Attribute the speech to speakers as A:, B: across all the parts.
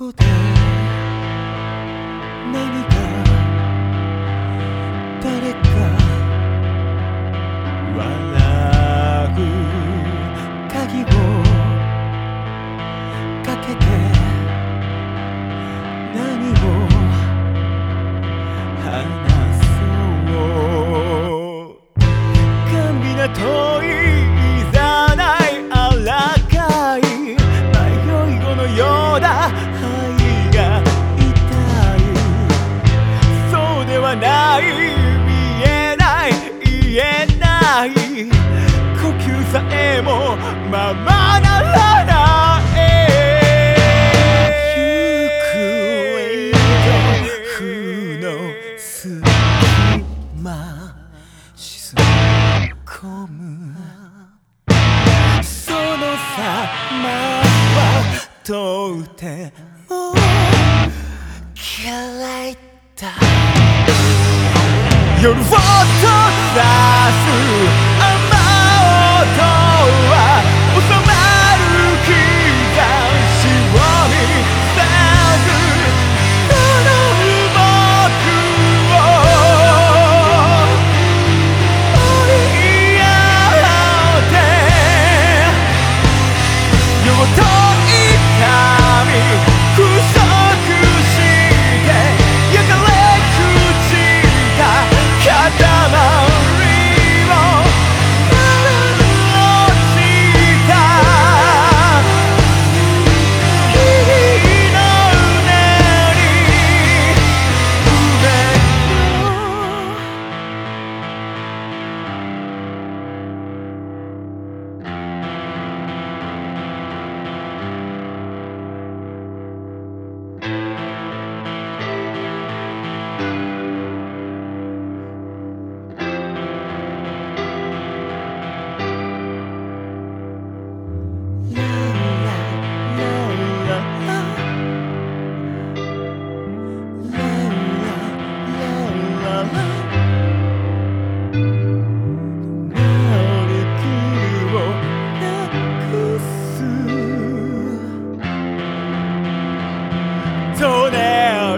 A: こで何かさえもままならない行方の隙間沈み込むそのさまはとうてもらいだ夜を閉ざす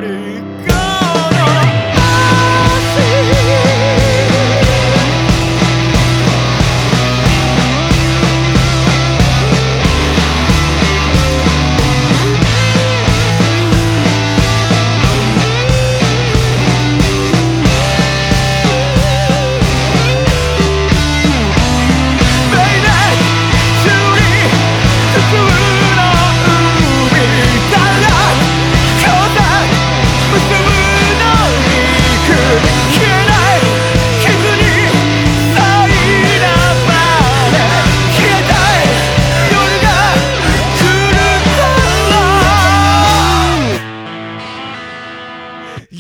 A: party.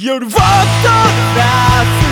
A: 夜はと夏